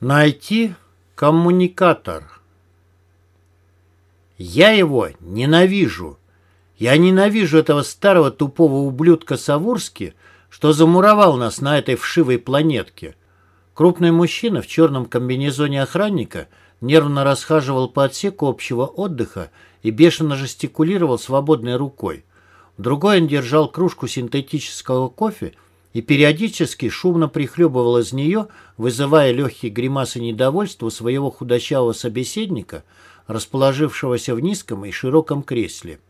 Найти коммуникатор. Я его ненавижу. Я ненавижу этого старого тупого ублюдка Савурски, что замуровал нас на этой вшивой планетке. Крупный мужчина в черном комбинезоне охранника нервно расхаживал по отсеку общего отдыха и бешено жестикулировал свободной рукой. Другой он держал кружку синтетического кофе и периодически шумно прихлебывал из нее, вызывая легкие гримасы недовольства своего худощавого собеседника, расположившегося в низком и широком кресле.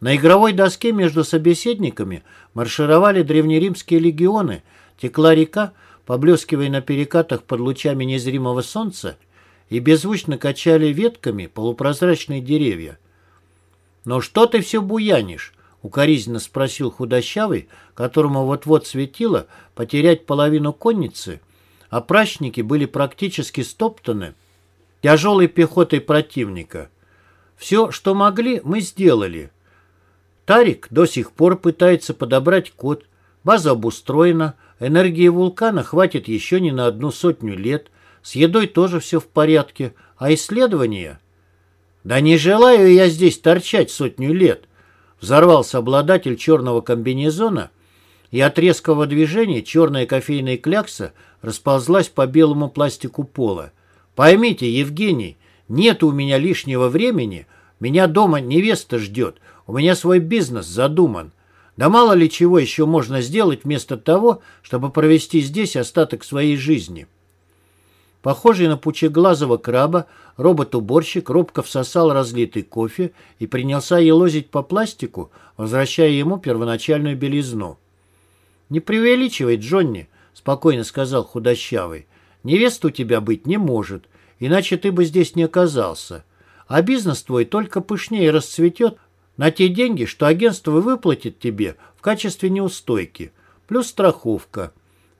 На игровой доске между собеседниками маршировали древнеримские легионы, текла река, поблескивая на перекатах под лучами незримого солнца, и беззвучно качали ветками полупрозрачные деревья. «Но что ты все буянишь?» Укоризненно спросил худощавый, которому вот-вот светило потерять половину конницы, а прачники были практически стоптаны тяжелой пехотой противника. Все, что могли, мы сделали. Тарик до сих пор пытается подобрать код. База обустроена, энергии вулкана хватит еще не на одну сотню лет, с едой тоже все в порядке, а исследования... Да не желаю я здесь торчать сотню лет, Взорвался обладатель черного комбинезона, и от резкого движения черная кофейная клякса расползлась по белому пластику пола. «Поймите, Евгений, нет у меня лишнего времени. Меня дома невеста ждет. У меня свой бизнес задуман. Да мало ли чего еще можно сделать вместо того, чтобы провести здесь остаток своей жизни». Похожий на пучеглазого краба, робот-уборщик робко всосал разлитый кофе и принялся елозить по пластику, возвращая ему первоначальную белизну. «Не преувеличивай, Джонни», — спокойно сказал худощавый. «Невеста у тебя быть не может, иначе ты бы здесь не оказался. А бизнес твой только пышнее расцветет на те деньги, что агентство выплатит тебе в качестве неустойки, плюс страховка».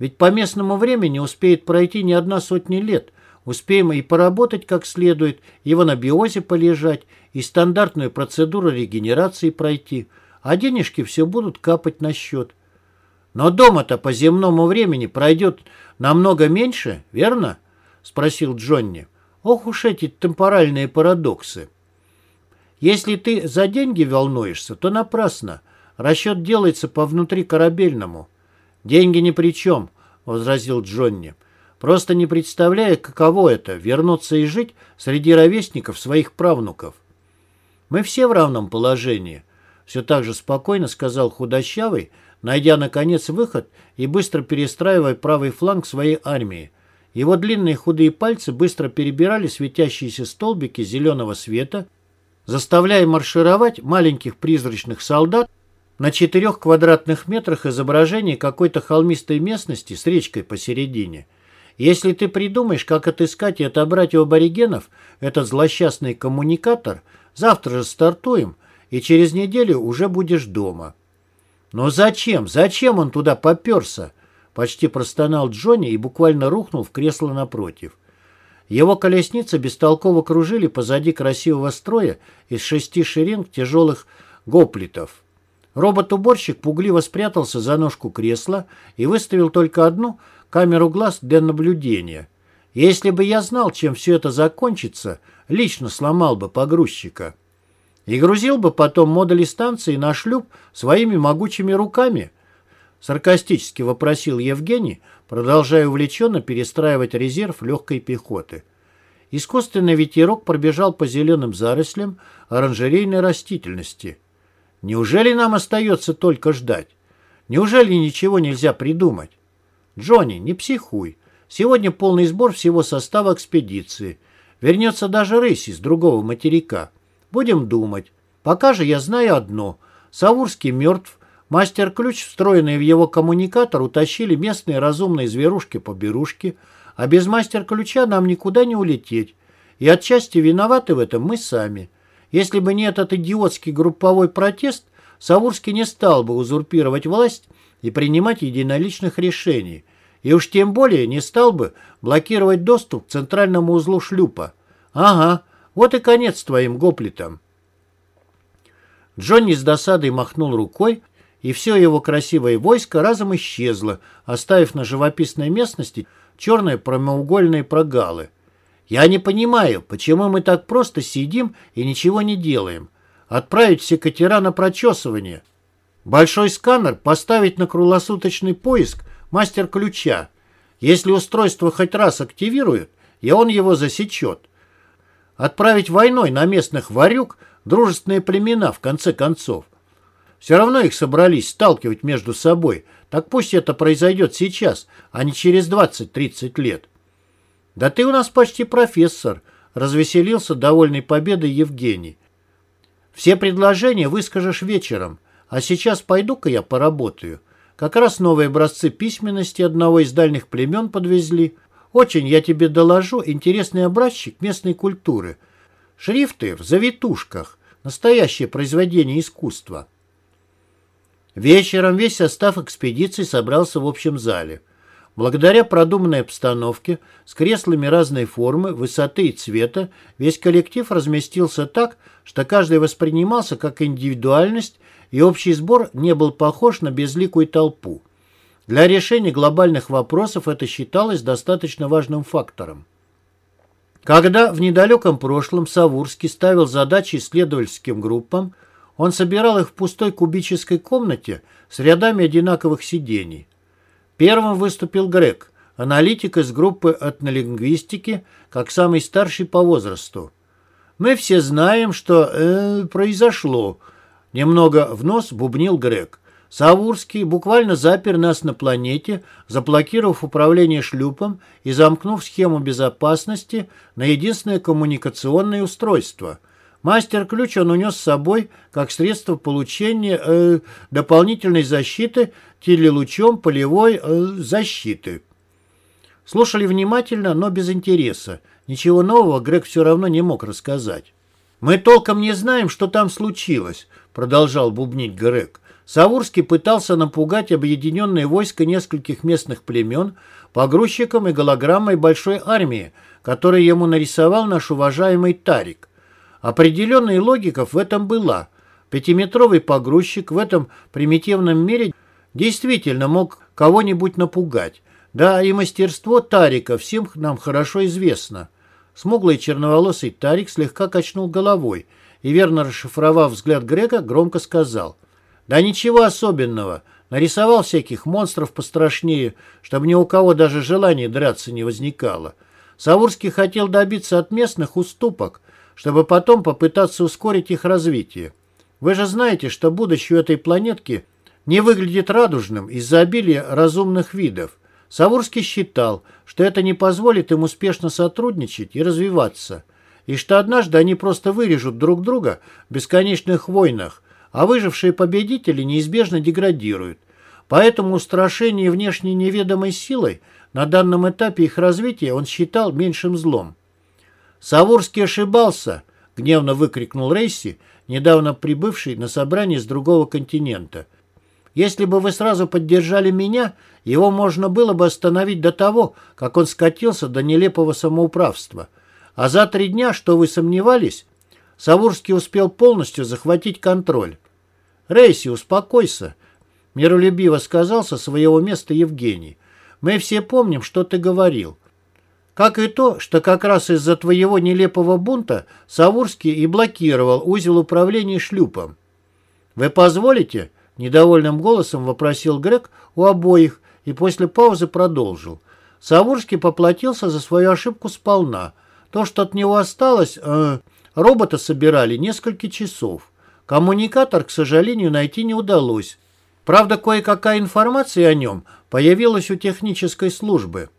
Ведь по местному времени успеет пройти не одна сотня лет. Успеем и поработать как следует, и в анабиозе полежать, и стандартную процедуру регенерации пройти, а денежки все будут капать на счет. Но дома-то по земному времени пройдет намного меньше, верно? Спросил Джонни. Ох уж эти темпоральные парадоксы. Если ты за деньги волнуешься, то напрасно. Расчет делается по внутрикорабельному. «Деньги ни при чем», — возразил Джонни. «Просто не представляю, каково это — вернуться и жить среди ровесников своих правнуков». «Мы все в равном положении», — все так же спокойно сказал худощавый, найдя, наконец, выход и быстро перестраивая правый фланг своей армии. Его длинные худые пальцы быстро перебирали светящиеся столбики зеленого света, заставляя маршировать маленьких призрачных солдат на четырех квадратных метрах изображение какой-то холмистой местности с речкой посередине. Если ты придумаешь, как отыскать и отобрать у аборигенов этот злосчастный коммуникатор, завтра же стартуем, и через неделю уже будешь дома. Но зачем? Зачем он туда поперся? Почти простонал Джонни и буквально рухнул в кресло напротив. Его колесницы бестолково кружили позади красивого строя из шести шеренг тяжелых гоплитов. Робот-уборщик пугливо спрятался за ножку кресла и выставил только одну камеру глаз для наблюдения. Если бы я знал, чем все это закончится, лично сломал бы погрузчика. И грузил бы потом модули станции на шлюп своими могучими руками. Саркастически вопросил Евгений, продолжая увлеченно перестраивать резерв легкой пехоты. Искусственный ветерок пробежал по зеленым зарослям оранжерейной растительности – Неужели нам остается только ждать? Неужели ничего нельзя придумать? Джонни, не психуй. Сегодня полный сбор всего состава экспедиции. Вернется даже Рейси с другого материка. Будем думать. Пока же я знаю одно. Савурский мертв. Мастер-ключ, встроенный в его коммуникатор, утащили местные разумные зверушки-поберушки, а без мастер-ключа нам никуда не улететь. И отчасти виноваты в этом мы сами. Если бы не этот идиотский групповой протест, Савурский не стал бы узурпировать власть и принимать единоличных решений, и уж тем более не стал бы блокировать доступ к центральному узлу шлюпа. Ага, вот и конец твоим гоплитам. Джонни с досадой махнул рукой, и все его красивое войско разом исчезло, оставив на живописной местности черные прямоугольные прогалы. Я не понимаю, почему мы так просто сидим и ничего не делаем. Отправить все катера на прочесывание. Большой сканер поставить на круглосуточный поиск мастер ключа. Если устройство хоть раз активирует, и он его засечет. Отправить войной на местных варюк дружественные племена, в конце концов. Все равно их собрались сталкивать между собой, так пусть это произойдет сейчас, а не через 20-30 лет. «Да ты у нас почти профессор», — развеселился довольный победой Евгений. «Все предложения выскажешь вечером, а сейчас пойду-ка я поработаю. Как раз новые образцы письменности одного из дальних племен подвезли. Очень, я тебе доложу, интересный образчик местной культуры. Шрифты в завитушках. Настоящее произведение искусства». Вечером весь состав экспедиции собрался в общем зале. Благодаря продуманной обстановке, с креслами разной формы, высоты и цвета, весь коллектив разместился так, что каждый воспринимался как индивидуальность, и общий сбор не был похож на безликую толпу. Для решения глобальных вопросов это считалось достаточно важным фактором. Когда в недалеком прошлом Савурский ставил задачи исследовательским группам, он собирал их в пустой кубической комнате с рядами одинаковых сидений. Первым выступил Грег, аналитик из группы этнолингвистики, как самый старший по возрасту. «Мы все знаем, что э, произошло», — немного в нос бубнил Грег. Савурский буквально запер нас на планете, заблокировав управление шлюпом и замкнув схему безопасности на единственное коммуникационное устройство — Мастер-ключ он унес с собой как средство получения э, дополнительной защиты телелучом полевой э, защиты. Слушали внимательно, но без интереса. Ничего нового Грег все равно не мог рассказать. «Мы толком не знаем, что там случилось», — продолжал бубнить Грег. Савурский пытался напугать объединенные войска нескольких местных племен погрузчиком и голограммой большой армии, которую ему нарисовал наш уважаемый Тарик. Определенная логика в этом была. Пятиметровый погрузчик в этом примитивном мире действительно мог кого-нибудь напугать. Да, и мастерство Тарика всем нам хорошо известно. Смуглый черноволосый Тарик слегка качнул головой и, верно расшифровав взгляд Грека, громко сказал. «Да ничего особенного. Нарисовал всяких монстров пострашнее, чтобы ни у кого даже желания драться не возникало. Савурский хотел добиться от местных уступок, чтобы потом попытаться ускорить их развитие. Вы же знаете, что будущее этой планетки не выглядит радужным из-за обилия разумных видов. Савурский считал, что это не позволит им успешно сотрудничать и развиваться, и что однажды они просто вырежут друг друга в бесконечных войнах, а выжившие победители неизбежно деградируют. Поэтому устрашение внешней неведомой силой на данном этапе их развития он считал меньшим злом. «Савурский ошибался!» — гневно выкрикнул Рейси, недавно прибывший на собрание с другого континента. «Если бы вы сразу поддержали меня, его можно было бы остановить до того, как он скатился до нелепого самоуправства. А за три дня, что вы сомневались, Савурский успел полностью захватить контроль. «Рейси, успокойся», — миролюбиво сказал со своего места Евгений. «Мы все помним, что ты говорил. Как и то, что как раз из-за твоего нелепого бунта Савурский и блокировал узел управления шлюпом. «Вы позволите?» – недовольным голосом вопросил Грег у обоих и после паузы продолжил. Савурский поплатился за свою ошибку сполна. То, что от него осталось, э, робота собирали несколько часов. Коммуникатор, к сожалению, найти не удалось. Правда, кое-какая информация о нем появилась у технической службы.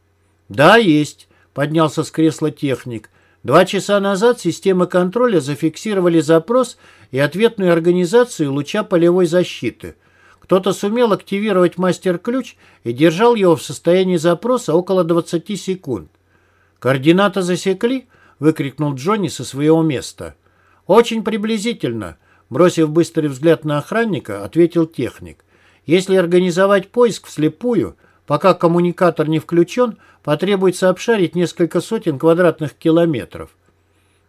«Да, есть». Поднялся с кресла техник. Два часа назад системы контроля зафиксировали запрос и ответную организацию луча полевой защиты. Кто-то сумел активировать мастер-ключ и держал его в состоянии запроса около 20 секунд. «Координаты засекли?» — выкрикнул Джонни со своего места. «Очень приблизительно», — бросив быстрый взгляд на охранника, ответил техник. «Если организовать поиск вслепую, пока коммуникатор не включен, потребуется обшарить несколько сотен квадратных километров.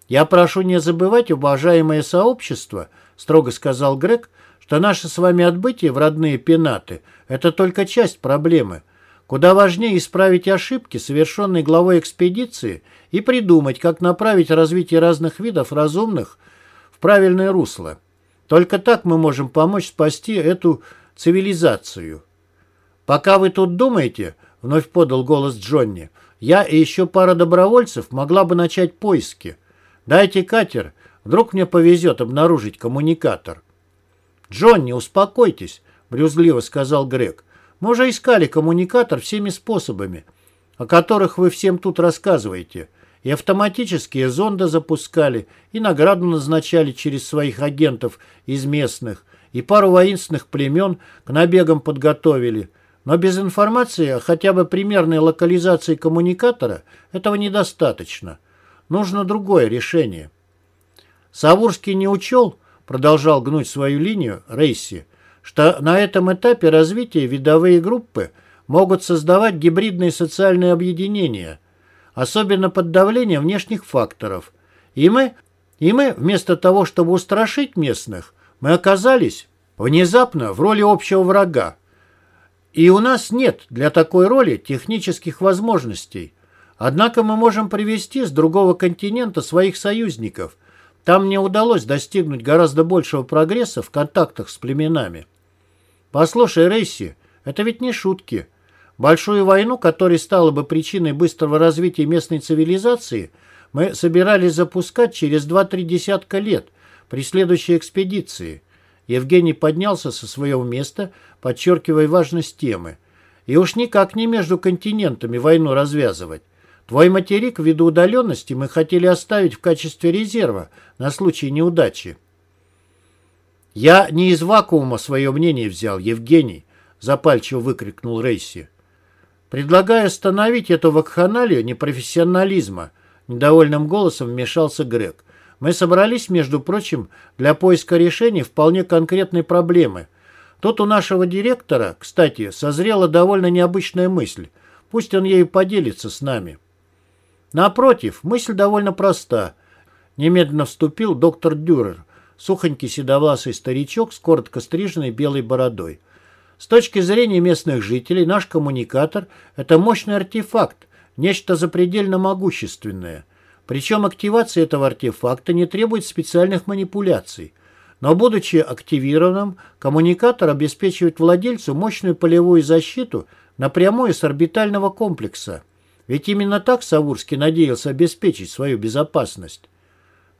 «Я прошу не забывать, уважаемое сообщество», — строго сказал Грег, «что наше с вами отбытие в родные пенаты — это только часть проблемы. Куда важнее исправить ошибки, совершенные главой экспедиции, и придумать, как направить развитие разных видов разумных в правильное русло. Только так мы можем помочь спасти эту цивилизацию. «Пока вы тут думаете», — вновь подал голос Джонни, «я и еще пара добровольцев могла бы начать поиски. Дайте катер, вдруг мне повезет обнаружить коммуникатор». «Джонни, успокойтесь», — брюзгливо сказал Грег. «Мы уже искали коммуникатор всеми способами, о которых вы всем тут рассказываете. И автоматические зонды запускали, и награду назначали через своих агентов из местных, и пару воинственных племен к набегам подготовили. Но без информации о хотя бы примерной локализации коммуникатора этого недостаточно. Нужно другое решение. Савурский не учел, продолжал гнуть свою линию Рейси, что на этом этапе развития видовые группы могут создавать гибридные социальные объединения – особенно под давлением внешних факторов. И мы, и мы, вместо того, чтобы устрашить местных, мы оказались внезапно в роли общего врага. И у нас нет для такой роли технических возможностей. Однако мы можем привести с другого континента своих союзников. Там мне удалось достигнуть гораздо большего прогресса в контактах с племенами. Послушай, Рейси, это ведь не шутки. Большую войну, которая стала бы причиной быстрого развития местной цивилизации, мы собирались запускать через 2-3 десятка лет при следующей экспедиции. Евгений поднялся со своего места, подчеркивая важность темы. И уж никак не между континентами войну развязывать. Твой материк ввиду удаленности мы хотели оставить в качестве резерва на случай неудачи. «Я не из вакуума свое мнение взял, Евгений», — запальчиво выкрикнул Рейси. Предлагаю остановить эту вакханалию непрофессионализма, недовольным голосом вмешался Грег. Мы собрались, между прочим, для поиска решения вполне конкретной проблемы. Тут у нашего директора, кстати, созрела довольно необычная мысль. Пусть он ею поделится с нами. Напротив, мысль довольно проста. Немедленно вступил доктор Дюрер, сухонький седовласый старичок с коротко стриженной белой бородой. С точки зрения местных жителей, наш коммуникатор – это мощный артефакт, нечто запредельно могущественное. Причем активация этого артефакта не требует специальных манипуляций. Но будучи активированным, коммуникатор обеспечивает владельцу мощную полевую защиту напрямую с орбитального комплекса. Ведь именно так Савурский надеялся обеспечить свою безопасность.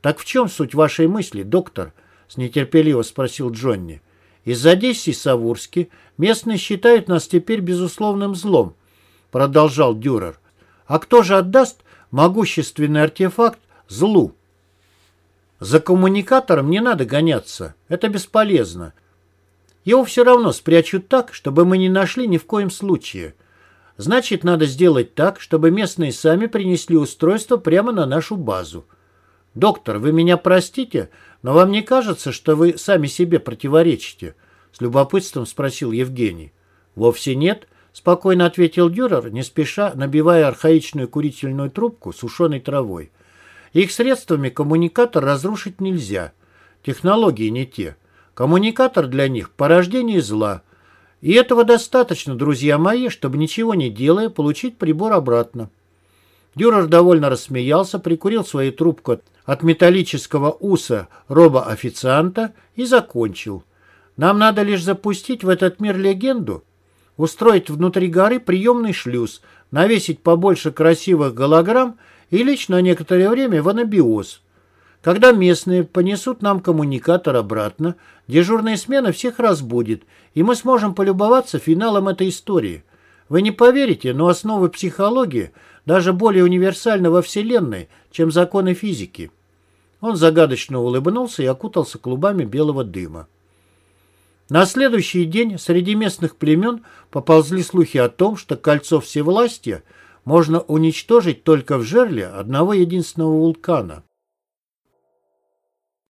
«Так в чем суть вашей мысли, доктор?» – с нетерпеливо спросил Джонни. Из-за Одессы Савурски местные считают нас теперь безусловным злом, продолжал Дюрер. А кто же отдаст могущественный артефакт злу? За коммуникатором не надо гоняться, это бесполезно. Его все равно спрячут так, чтобы мы не нашли ни в коем случае. Значит, надо сделать так, чтобы местные сами принесли устройство прямо на нашу базу. Доктор, вы меня простите, но вам не кажется, что вы сами себе противоречите? С любопытством спросил Евгений. Вовсе нет, спокойно ответил Дюрер, не спеша набивая архаичную курительную трубку сушеной травой. Их средствами коммуникатор разрушить нельзя. Технологии не те. Коммуникатор для них – порождение зла. И этого достаточно, друзья мои, чтобы ничего не делая, получить прибор обратно. Дюрер довольно рассмеялся, прикурил свою трубку от металлического уса роба-официанта и закончил. Нам надо лишь запустить в этот мир легенду, устроить внутри горы приемный шлюз, навесить побольше красивых голограмм и лечь на некоторое время в анабиоз. Когда местные понесут нам коммуникатор обратно, дежурная смена всех разбудит, и мы сможем полюбоваться финалом этой истории. Вы не поверите, но основы психологии даже более универсальны во Вселенной, чем законы физики. Он загадочно улыбнулся и окутался клубами белого дыма. На следующий день среди местных племен поползли слухи о том, что кольцо всевластия можно уничтожить только в жерле одного единственного вулкана.